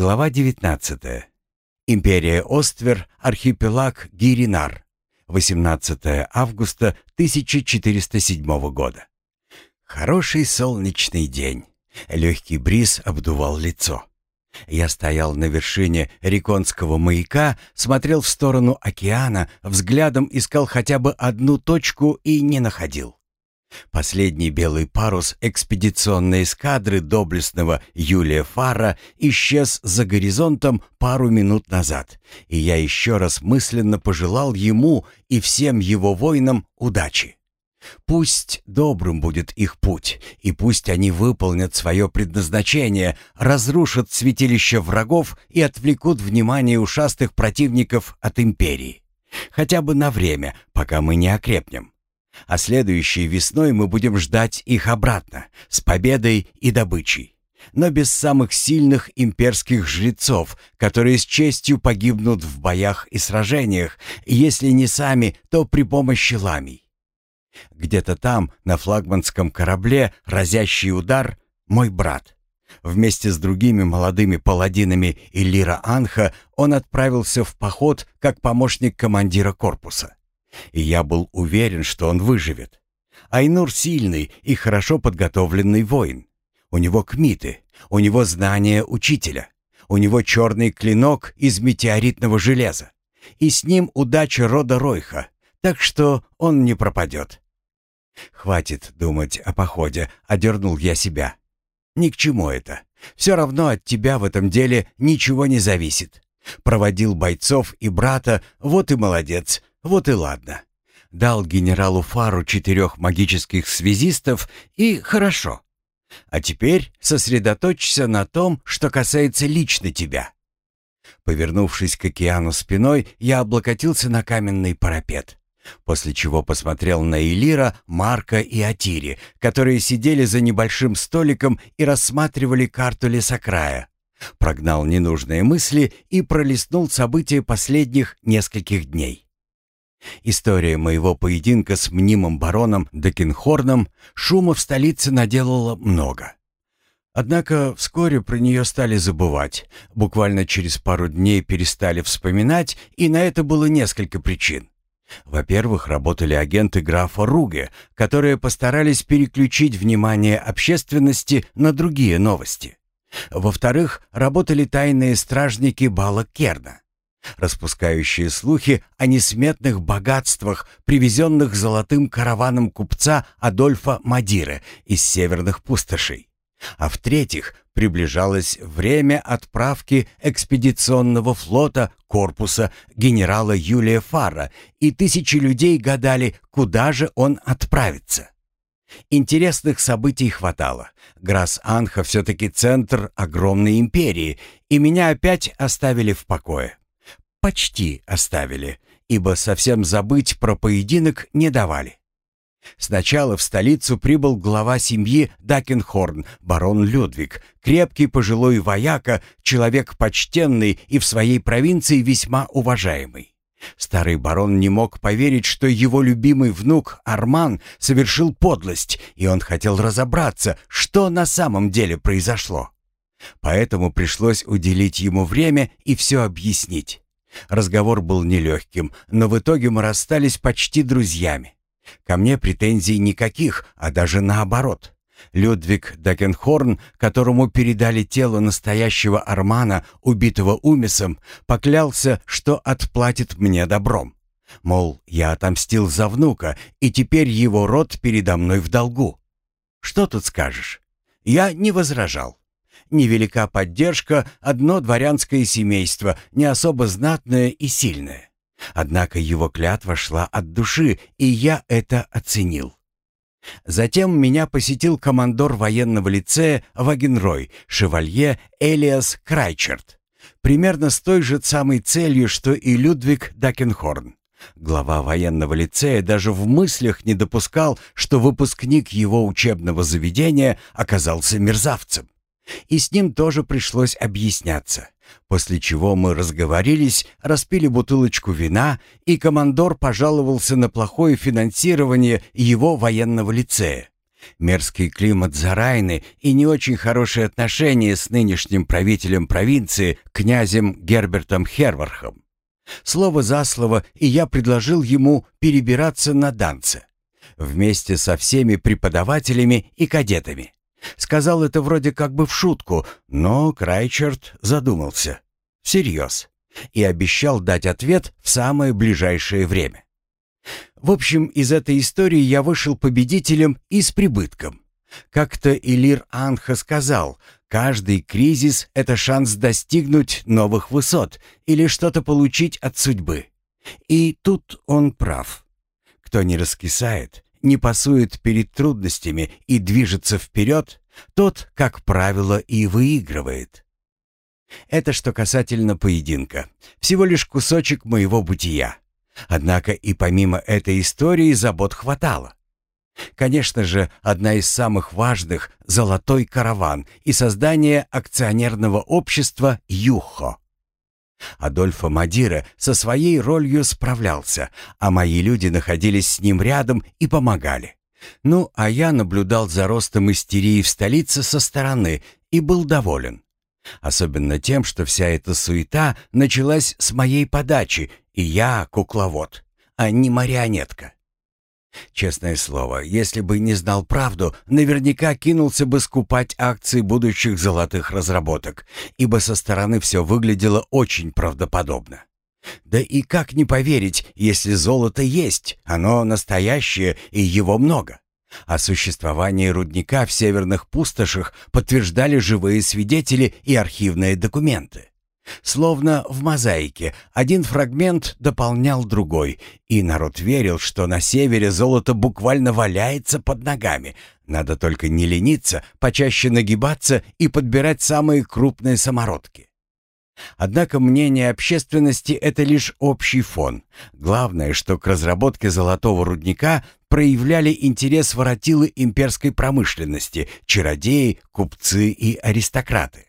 Глава 19. Империя Оствер, архипелаг Гиринар. 18 августа 1407 года. Хороший солнечный день. Легкий бриз обдувал лицо. Я стоял на вершине Реконского маяка, смотрел в сторону океана, взглядом искал хотя бы одну точку и не находил. Последний белый парус экспедиционной эскадры доблестного Юлия Фара исчез за горизонтом пару минут назад, и я еще раз мысленно пожелал ему и всем его воинам удачи. Пусть добрым будет их путь, и пусть они выполнят свое предназначение, разрушат святилище врагов и отвлекут внимание ушастых противников от империи. Хотя бы на время, пока мы не окрепнем а следующей весной мы будем ждать их обратно, с победой и добычей. Но без самых сильных имперских жрецов, которые с честью погибнут в боях и сражениях, если не сами, то при помощи ламий. Где-то там, на флагманском корабле, разящий удар — мой брат. Вместе с другими молодыми паладинами Иллира Анха он отправился в поход как помощник командира корпуса. И я был уверен, что он выживет. Айнур сильный и хорошо подготовленный воин. У него кмиты, у него знания учителя, у него черный клинок из метеоритного железа. И с ним удача рода Ройха, так что он не пропадет. «Хватит думать о походе», — одернул я себя. «Ни к чему это. Все равно от тебя в этом деле ничего не зависит. Проводил бойцов и брата, вот и молодец, вот и ладно. Дал генералу Фару четырех магических связистов, и хорошо. А теперь сосредоточься на том, что касается лично тебя. Повернувшись к океану спиной, я облокотился на каменный парапет, после чего посмотрел на Элира, Марка и Атири, которые сидели за небольшим столиком и рассматривали карту лесокрая. Прогнал ненужные мысли и пролистнул события последних нескольких дней. История моего поединка с мнимым бароном Декенхорном шума в столице наделала много. Однако вскоре про нее стали забывать, буквально через пару дней перестали вспоминать, и на это было несколько причин. Во-первых, работали агенты графа Руге, которые постарались переключить внимание общественности на другие новости. Во-вторых, работали тайные стражники Бала Керна распускающие слухи о несметных богатствах, привезенных золотым караваном купца Адольфа Мадиры из северных пустошей. А в-третьих, приближалось время отправки экспедиционного флота корпуса генерала Юлия Фара, и тысячи людей гадали, куда же он отправится. Интересных событий хватало. Грас-Анха все-таки центр огромной империи, и меня опять оставили в покое почти оставили, ибо совсем забыть про поединок не давали. Сначала в столицу прибыл глава семьи Дакенхорн, барон Людвиг, крепкий пожилой вояка, человек почтенный и в своей провинции весьма уважаемый. Старый барон не мог поверить, что его любимый внук Арман совершил подлость, и он хотел разобраться, что на самом деле произошло. Поэтому пришлось уделить ему время и все объяснить. Разговор был нелегким, но в итоге мы расстались почти друзьями. Ко мне претензий никаких, а даже наоборот. Людвиг Дакенхорн, которому передали тело настоящего Армана, убитого Умисом, поклялся, что отплатит мне добром. Мол, я отомстил за внука, и теперь его род передо мной в долгу. Что тут скажешь? Я не возражал. Невелика поддержка, одно дворянское семейство, не особо знатное и сильное. Однако его клятва шла от души, и я это оценил. Затем меня посетил командор военного лицея Вагенрой, шевалье Элиас Крайчерт, примерно с той же самой целью, что и Людвиг Дакенхорн. Глава военного лицея даже в мыслях не допускал, что выпускник его учебного заведения оказался мерзавцем. И с ним тоже пришлось объясняться. После чего мы разговорились, распили бутылочку вина, и командор пожаловался на плохое финансирование его военного лицея. Мерзкий климат Зарайны и не очень хорошие отношения с нынешним правителем провинции, князем Гербертом Хервархом. Слово за слово, и я предложил ему перебираться на Данце. Вместе со всеми преподавателями и кадетами. Сказал это вроде как бы в шутку, но Крайчерт задумался. Всерьез. И обещал дать ответ в самое ближайшее время. В общем, из этой истории я вышел победителем и с прибытком. Как-то Илир Анха сказал, каждый кризис — это шанс достигнуть новых высот или что-то получить от судьбы. И тут он прав. Кто не раскисает, не пасует перед трудностями и движется вперед, тот, как правило, и выигрывает. Это что касательно поединка. Всего лишь кусочек моего бытия. Однако и помимо этой истории забот хватало. Конечно же, одна из самых важных — «Золотой караван» и создание акционерного общества «Юхо». Адольфо Мадира со своей ролью справлялся, а мои люди находились с ним рядом и помогали. Ну, а я наблюдал за ростом истерии в столице со стороны и был доволен. Особенно тем, что вся эта суета началась с моей подачи, и я кукловод, а не марионетка. Честное слово, если бы не знал правду, наверняка кинулся бы скупать акции будущих золотых разработок, ибо со стороны все выглядело очень правдоподобно. Да и как не поверить, если золото есть, оно настоящее и его много. О существовании рудника в северных пустошах подтверждали живые свидетели и архивные документы. Словно в мозаике, один фрагмент дополнял другой, и народ верил, что на севере золото буквально валяется под ногами. Надо только не лениться, почаще нагибаться и подбирать самые крупные самородки. Однако мнение общественности — это лишь общий фон. Главное, что к разработке золотого рудника проявляли интерес воротилы имперской промышленности, чародеи, купцы и аристократы.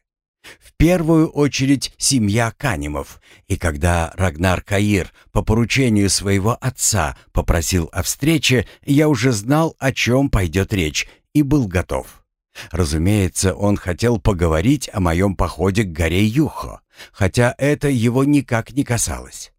В первую очередь семья Канимов, и когда Рагнар Каир по поручению своего отца попросил о встрече, я уже знал, о чем пойдет речь, и был готов. Разумеется, он хотел поговорить о моем походе к горе Юхо, хотя это его никак не касалось.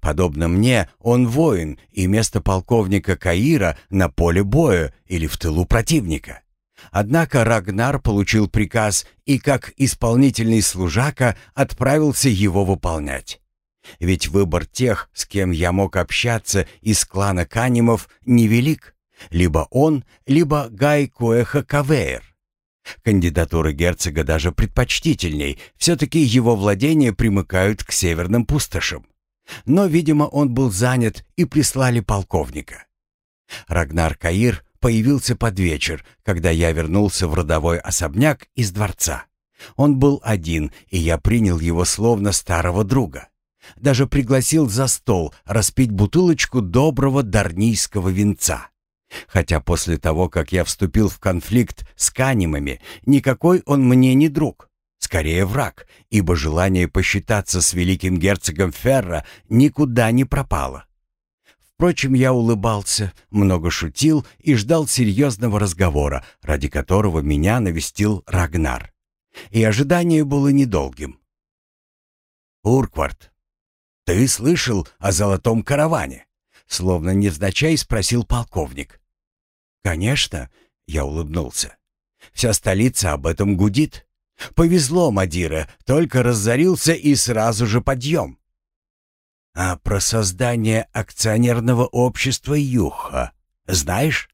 Подобно мне, он воин, и место полковника Каира на поле боя или в тылу противника. Однако Рагнар получил приказ и как исполнительный служака отправился его выполнять. Ведь выбор тех, с кем я мог общаться из клана Канимов, невелик. Либо он, либо Гай Куэха Кавеер. Кандидатура герцога даже предпочтительней, все-таки его владения примыкают к северным пустошам. Но, видимо, он был занят и прислали полковника. Рагнар Каир появился под вечер, когда я вернулся в родовой особняк из дворца. Он был один, и я принял его словно старого друга. Даже пригласил за стол распить бутылочку доброго дарнийского винца. Хотя после того, как я вступил в конфликт с канимами, никакой он мне не друг, скорее враг, ибо желание посчитаться с великим герцогом Ферра никуда не пропало. Впрочем, я улыбался, много шутил и ждал серьезного разговора, ради которого меня навестил Рагнар. И ожидание было недолгим. «Урквард, ты слышал о золотом караване?» Словно невзначай спросил полковник. «Конечно», — я улыбнулся. «Вся столица об этом гудит. Повезло, Мадира, только разорился и сразу же подъем а про создание акционерного общества Юха. Знаешь?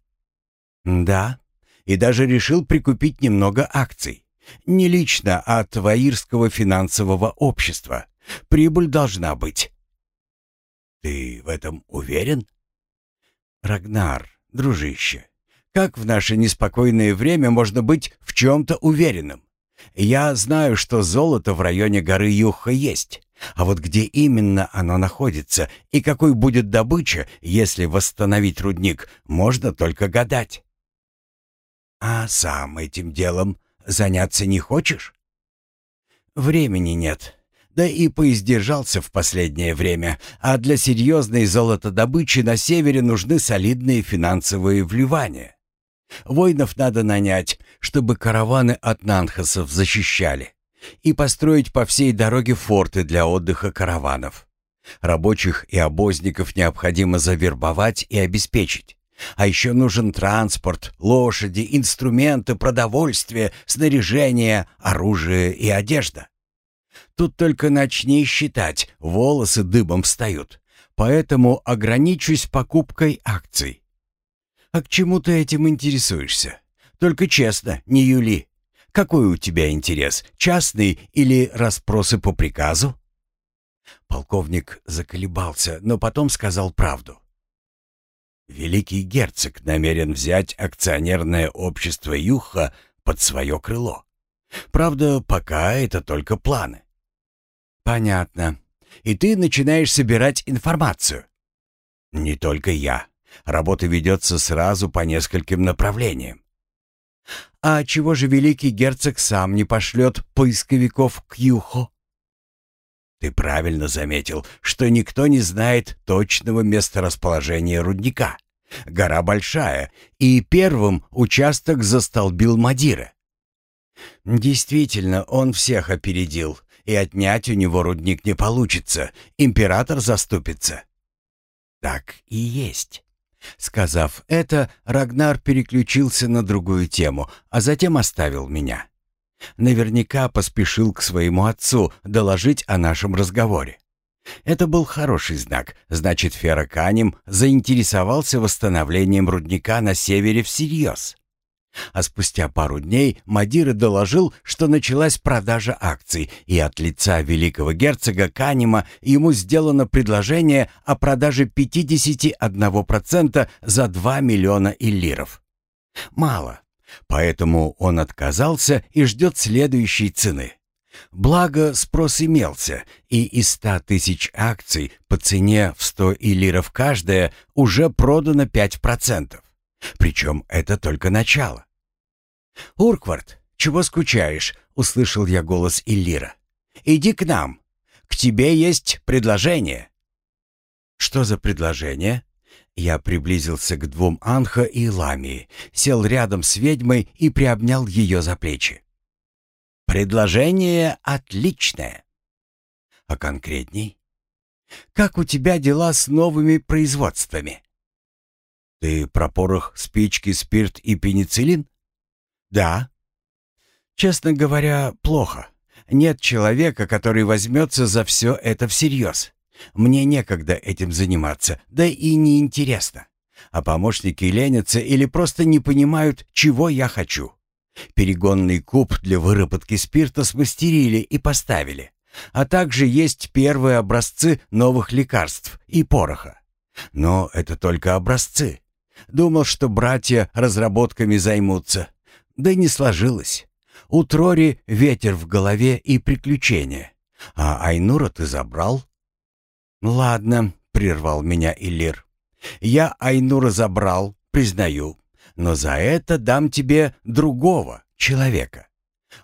Да, и даже решил прикупить немного акций. Не лично, а от Ваирского финансового общества. Прибыль должна быть. Ты в этом уверен? Рагнар, дружище, как в наше неспокойное время можно быть в чем-то уверенным? Я знаю, что золото в районе горы Юха есть. А вот где именно оно находится и какой будет добыча, если восстановить рудник, можно только гадать. А сам этим делом заняться не хочешь? Времени нет. Да и поиздержался в последнее время, а для серьезной золотодобычи на севере нужны солидные финансовые вливания. Воинов надо нанять, чтобы караваны от Нанхасов защищали. И построить по всей дороге форты для отдыха караванов. Рабочих и обозников необходимо завербовать и обеспечить. А еще нужен транспорт, лошади, инструменты, продовольствие, снаряжение, оружие и одежда. Тут только начни считать, волосы дыбом встают. Поэтому ограничусь покупкой акций. А к чему ты этим интересуешься? Только честно, не юли. Какой у тебя интерес, частный или расспросы по приказу? Полковник заколебался, но потом сказал правду. Великий герцог намерен взять акционерное общество Юха под свое крыло. Правда, пока это только планы. Понятно. И ты начинаешь собирать информацию. Не только я. Работа ведется сразу по нескольким направлениям. А чего же великий герцог сам не пошлет поисковиков к Юхо? Ты правильно заметил, что никто не знает точного месторасположения рудника. Гора большая, и первым участок застолбил Мадира. Действительно, он всех опередил, и отнять у него рудник не получится. Император заступится. Так и есть. Сказав это, Рагнар переключился на другую тему, а затем оставил меня. Наверняка поспешил к своему отцу доложить о нашем разговоре. Это был хороший знак, значит, Ферраканем заинтересовался восстановлением рудника на севере всерьез. А спустя пару дней Мадира доложил, что началась продажа акций, и от лица великого герцога Канема ему сделано предложение о продаже 51% за 2 миллиона иллиров. Мало, поэтому он отказался и ждет следующей цены. Благо, спрос имелся, и из 100 тысяч акций по цене в 100 иллиров каждая уже продано 5%. Причем это только начало. «Урквард, чего скучаешь?» — услышал я голос Иллира. «Иди к нам. К тебе есть предложение». «Что за предложение?» Я приблизился к двум Анха и Ламии, сел рядом с ведьмой и приобнял ее за плечи. «Предложение отличное». «А конкретней?» «Как у тебя дела с новыми производствами?» «Ты про порох, спички, спирт и пенициллин?» «Да». «Честно говоря, плохо. Нет человека, который возьмется за все это всерьез. Мне некогда этим заниматься, да и неинтересно. А помощники ленятся или просто не понимают, чего я хочу. Перегонный куб для выработки спирта смастерили и поставили. А также есть первые образцы новых лекарств и пороха. Но это только образцы. Думал, что братья разработками займутся. Да не сложилось. У Трори ветер в голове и приключения. А Айнура ты забрал? Ладно, прервал меня Илир. Я Айнура забрал, признаю. Но за это дам тебе другого человека.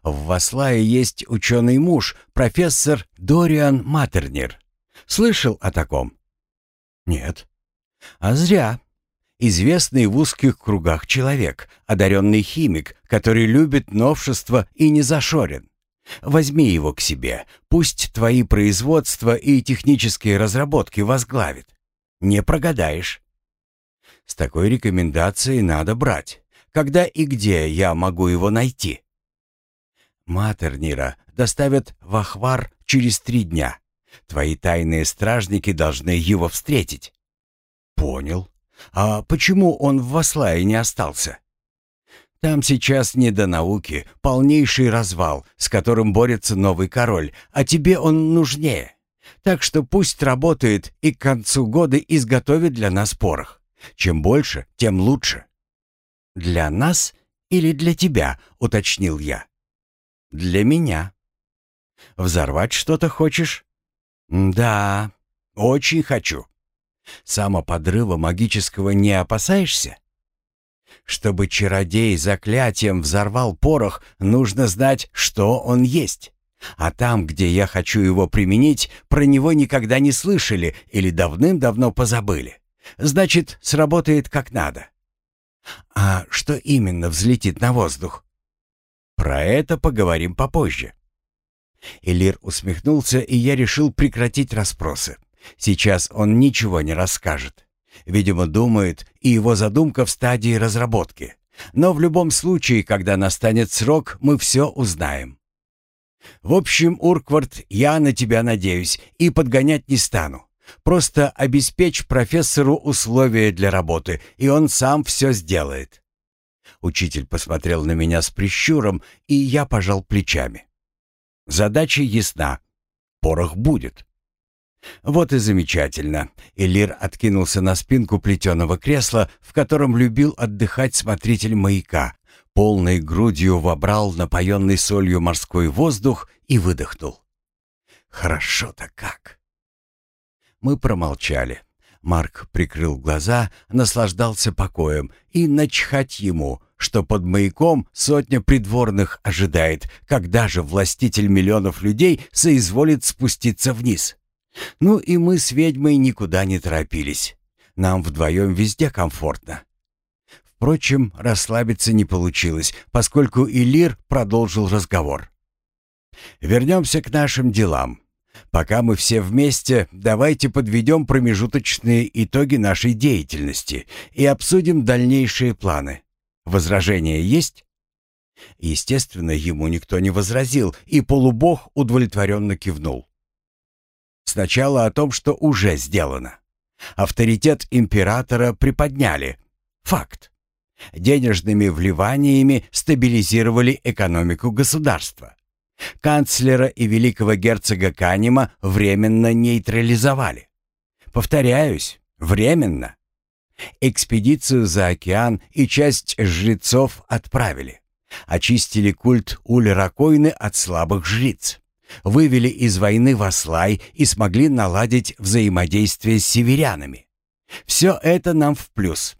В Васлае есть ученый муж, профессор Дориан Матернер. Слышал о таком? Нет. А зря известный в узких кругах человек, одаренный химик, который любит новшества и не зашорен. Возьми его к себе, пусть твои производства и технические разработки возглавит. Не прогадаешь. С такой рекомендацией надо брать. Когда и где я могу его найти? Матернира доставят в Ахвар через три дня. Твои тайные стражники должны его встретить. Понял. А почему он в Васлае не остался? Там сейчас не до науки, полнейший развал, с которым борется новый король, а тебе он нужнее. Так что пусть работает и к концу года изготовит для нас порох. Чем больше, тем лучше. Для нас или для тебя, уточнил я. Для меня. Взорвать что-то хочешь? Да, очень хочу. Самоподрыва магического не опасаешься? Чтобы чародей заклятием взорвал порох, нужно знать, что он есть. А там, где я хочу его применить, про него никогда не слышали или давным-давно позабыли. Значит, сработает как надо. А что именно взлетит на воздух? Про это поговорим попозже. Элир усмехнулся, и я решил прекратить расспросы. Сейчас он ничего не расскажет. Видимо, думает, и его задумка в стадии разработки. Но в любом случае, когда настанет срок, мы все узнаем. В общем, Урквард, я на тебя надеюсь и подгонять не стану. Просто обеспечь профессору условия для работы, и он сам все сделает. Учитель посмотрел на меня с прищуром, и я пожал плечами. Задача ясна. Порох будет. Вот и замечательно. Элир откинулся на спинку плетеного кресла, в котором любил отдыхать смотритель маяка, полной грудью вобрал напоенный солью морской воздух и выдохнул. «Хорошо-то как!» Мы промолчали. Марк прикрыл глаза, наслаждался покоем и начхать ему, что под маяком сотня придворных ожидает, когда же властитель миллионов людей соизволит спуститься вниз. Ну и мы с ведьмой никуда не торопились. Нам вдвоем везде комфортно. Впрочем, расслабиться не получилось, поскольку Илир продолжил разговор. «Вернемся к нашим делам. Пока мы все вместе, давайте подведем промежуточные итоги нашей деятельности и обсудим дальнейшие планы. Возражения есть?» Естественно, ему никто не возразил, и полубог удовлетворенно кивнул. Сначала о том, что уже сделано. Авторитет императора приподняли. Факт. Денежными вливаниями стабилизировали экономику государства. Канцлера и великого герцога Канема временно нейтрализовали. Повторяюсь, временно. Экспедицию за океан и часть жрецов отправили. Очистили культ Уль-Ракойны от слабых жриц. Вывели из войны Васлай и смогли наладить взаимодействие с северянами. Все это нам в плюс.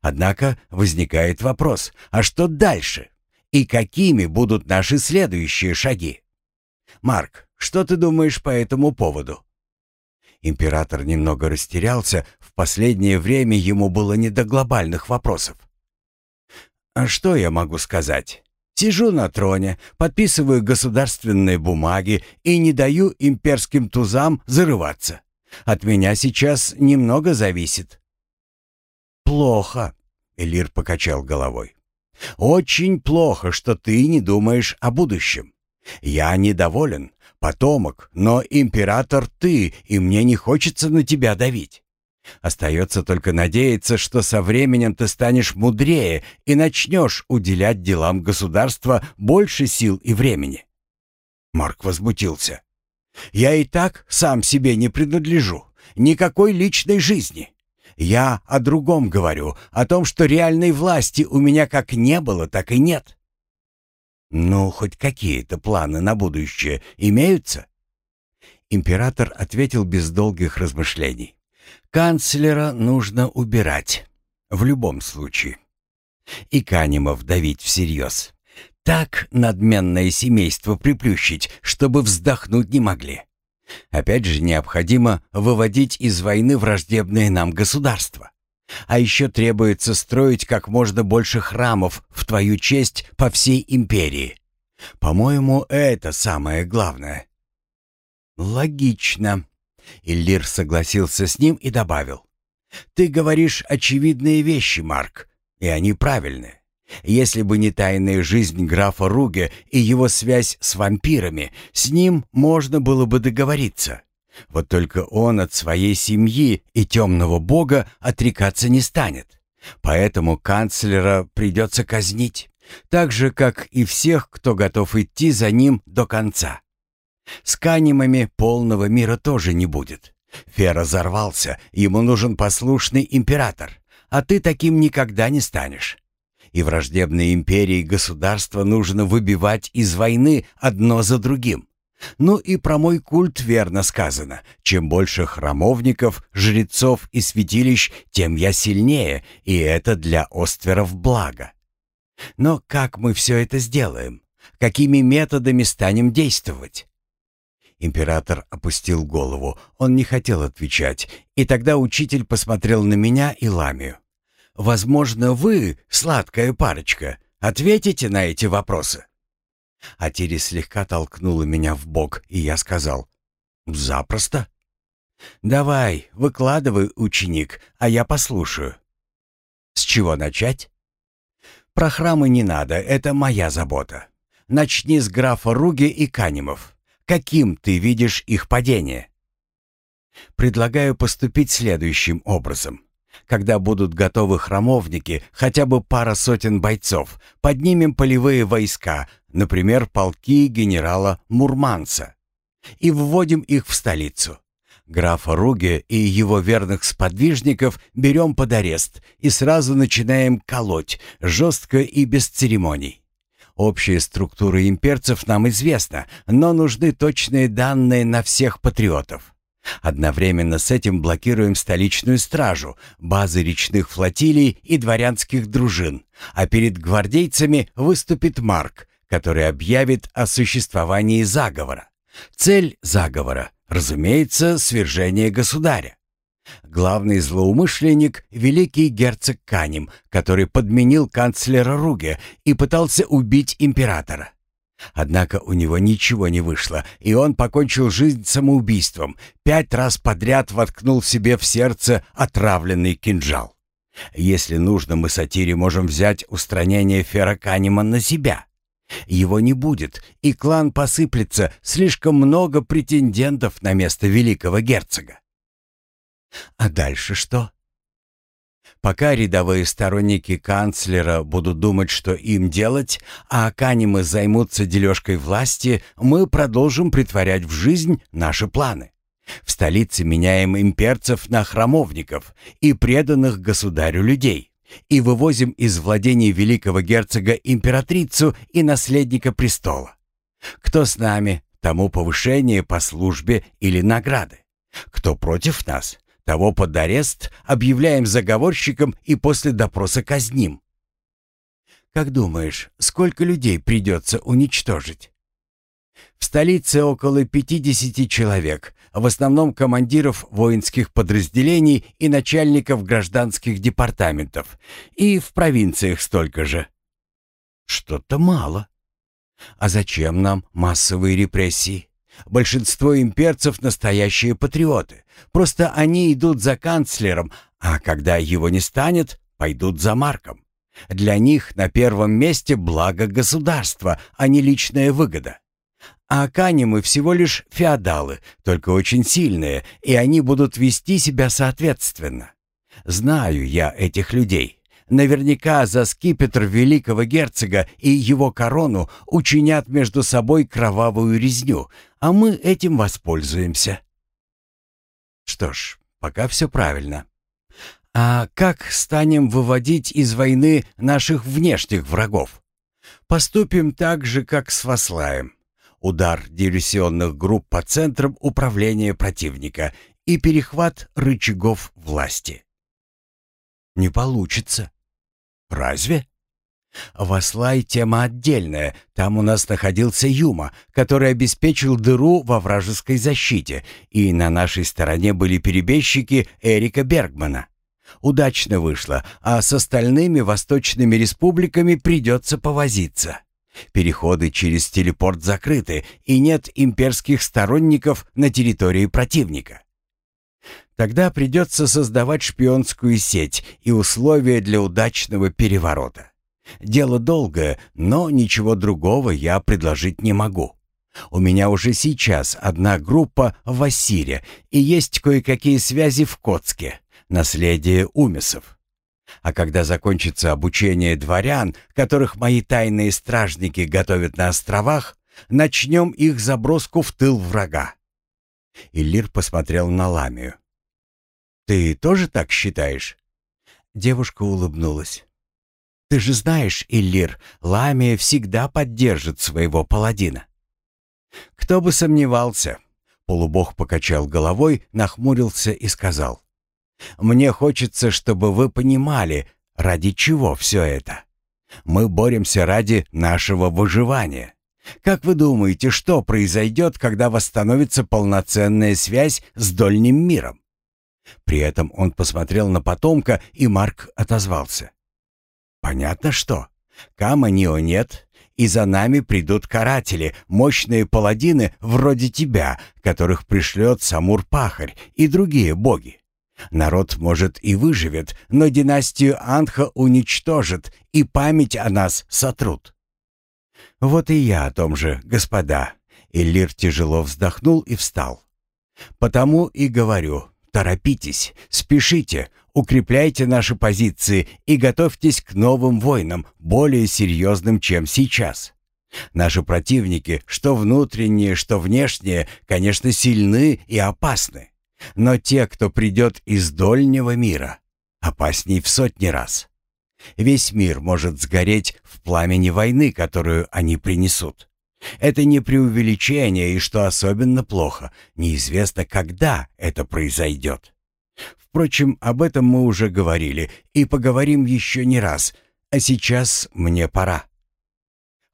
Однако возникает вопрос, а что дальше? И какими будут наши следующие шаги? Марк, что ты думаешь по этому поводу? Император немного растерялся, в последнее время ему было не до глобальных вопросов. А что я могу сказать? Сижу на троне, подписываю государственные бумаги и не даю имперским тузам зарываться. От меня сейчас немного зависит. «Плохо», — Элир покачал головой. «Очень плохо, что ты не думаешь о будущем. Я недоволен, потомок, но император ты, и мне не хочется на тебя давить. Остается только надеяться, что со временем ты станешь мудрее и начнешь уделять делам государства больше сил и времени». Марк возмутился. «Я и так сам себе не принадлежу. Никакой личной жизни. Я о другом говорю, о том, что реальной власти у меня как не было, так и нет. Ну, хоть какие-то планы на будущее имеются? Император ответил без долгих размышлений. Канцлера нужно убирать. В любом случае. И Канемов давить всерьез. Так надменное семейство приплющить, чтобы вздохнуть не могли. Опять же, необходимо выводить из войны враждебные нам государства. А еще требуется строить как можно больше храмов в твою честь по всей империи. По-моему, это самое главное. Логично. Иллир согласился с ним и добавил. Ты говоришь очевидные вещи, Марк, и они правильные. Если бы не тайная жизнь графа Руге и его связь с вампирами, с ним можно было бы договориться. Вот только он от своей семьи и темного бога отрекаться не станет. Поэтому канцлера придется казнить, так же, как и всех, кто готов идти за ним до конца. С канимами полного мира тоже не будет. Фера взорвался, ему нужен послушный император, а ты таким никогда не станешь и враждебные империи государства нужно выбивать из войны одно за другим. Ну и про мой культ верно сказано. Чем больше храмовников, жрецов и святилищ, тем я сильнее, и это для Остверов благо. Но как мы все это сделаем? Какими методами станем действовать? Император опустил голову. Он не хотел отвечать, и тогда учитель посмотрел на меня и Ламию. Возможно, вы, сладкая парочка, ответите на эти вопросы. Атири слегка толкнула меня в бок, и я сказал, «Запросто». «Давай, выкладывай, ученик, а я послушаю». «С чего начать?» «Про храмы не надо, это моя забота. Начни с графа Руги и Канимов. Каким ты видишь их падение?» «Предлагаю поступить следующим образом. Когда будут готовы храмовники, хотя бы пара сотен бойцов, поднимем полевые войска, например, полки генерала Мурманца, и вводим их в столицу. Графа Руге и его верных сподвижников берем под арест и сразу начинаем колоть, жестко и без церемоний. Общая структура имперцев нам известна, но нужны точные данные на всех патриотов. Одновременно с этим блокируем столичную стражу, базы речных флотилий и дворянских дружин, а перед гвардейцами выступит Марк, который объявит о существовании заговора. Цель заговора, разумеется, свержение государя. Главный злоумышленник — великий герцог Канем, который подменил канцлера Руге и пытался убить императора. Однако у него ничего не вышло, и он покончил жизнь самоубийством, пять раз подряд воткнул себе в сердце отравленный кинжал. Если нужно, мы сатире можем взять устранение Ферраканима на себя. Его не будет, и клан посыплется, слишком много претендентов на место великого герцога. А дальше что? Пока рядовые сторонники канцлера будут думать, что им делать, а канимы займутся дележкой власти, мы продолжим притворять в жизнь наши планы. В столице меняем имперцев на храмовников и преданных государю людей и вывозим из владений великого герцога императрицу и наследника престола. Кто с нами, тому повышение по службе или награды. Кто против нас, того под арест объявляем заговорщиком и после допроса казним. Как думаешь, сколько людей придется уничтожить? В столице около 50 человек, в основном командиров воинских подразделений и начальников гражданских департаментов, и в провинциях столько же. Что-то мало. А зачем нам массовые репрессии? Большинство имперцев настоящие патриоты. Просто они идут за канцлером, а когда его не станет, пойдут за Марком. Для них на первом месте благо государства, а не личная выгода. А канимы всего лишь феодалы, только очень сильные, и они будут вести себя соответственно. Знаю я этих людей. Наверняка за скипетр великого герцога и его корону учинят между собой кровавую резню, а мы этим воспользуемся. Что ж, пока все правильно. А как станем выводить из войны наших внешних врагов? Поступим так же, как с Васлаем. Удар диверсионных групп по центрам управления противника и перехват рычагов власти. Не получится. «Разве?» Васлай — тема отдельная. Там у нас находился Юма, который обеспечил дыру во вражеской защите, и на нашей стороне были перебежчики Эрика Бергмана. Удачно вышло, а с остальными восточными республиками придется повозиться. Переходы через телепорт закрыты, и нет имперских сторонников на территории противника. Тогда придется создавать шпионскую сеть и условия для удачного переворота. Дело долгое, но ничего другого я предложить не могу. У меня уже сейчас одна группа в Ассире и есть кое-какие связи в Котске, наследие Умесов. А когда закончится обучение дворян, которых мои тайные стражники готовят на островах, начнем их заброску в тыл врага. Иллир посмотрел на Ламию. «Ты тоже так считаешь?» Девушка улыбнулась. «Ты же знаешь, Иллир, Ламия всегда поддержит своего паладина». «Кто бы сомневался?» Полубог покачал головой, нахмурился и сказал. «Мне хочется, чтобы вы понимали, ради чего все это. Мы боремся ради нашего выживания. Как вы думаете, что произойдет, когда восстановится полноценная связь с дольним миром? При этом он посмотрел на потомка, и Марк отозвался. «Понятно что. Кама-Нио нет, и за нами придут каратели, мощные паладины вроде тебя, которых пришлет Самур-Пахарь и другие боги. Народ, может, и выживет, но династию Анха уничтожит, и память о нас сотрут». «Вот и я о том же, господа». Эллир тяжело вздохнул и встал. «Потому и говорю, торопитесь, спешите, укрепляйте наши позиции и готовьтесь к новым войнам, более серьезным, чем сейчас. Наши противники, что внутренние, что внешние, конечно, сильны и опасны. Но те, кто придет из дольнего мира, опасней в сотни раз. Весь мир может сгореть в пламени войны, которую они принесут. Это не преувеличение, и что особенно плохо, неизвестно, когда это произойдет. Впрочем, об этом мы уже говорили и поговорим еще не раз, а сейчас мне пора.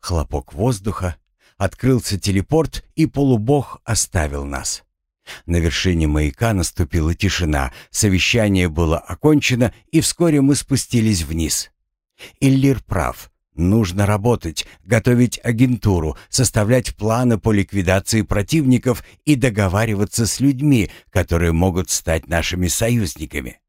Хлопок воздуха, открылся телепорт, и полубог оставил нас. На вершине маяка наступила тишина, совещание было окончено, и вскоре мы спустились вниз. Иллир прав. Нужно работать, готовить агентуру, составлять планы по ликвидации противников и договариваться с людьми, которые могут стать нашими союзниками.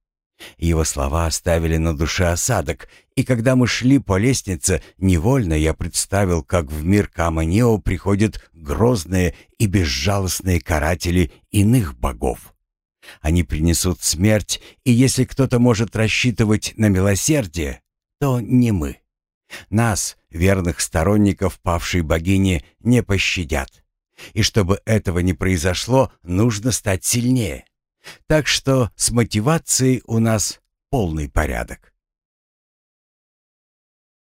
Его слова оставили на душе осадок, и когда мы шли по лестнице, невольно я представил, как в мир Каманео приходят грозные и безжалостные каратели иных богов. Они принесут смерть, и если кто-то может рассчитывать на милосердие, то не мы. Нас, верных сторонников павшей богини, не пощадят. И чтобы этого не произошло, нужно стать сильнее. Так что с мотивацией у нас полный порядок.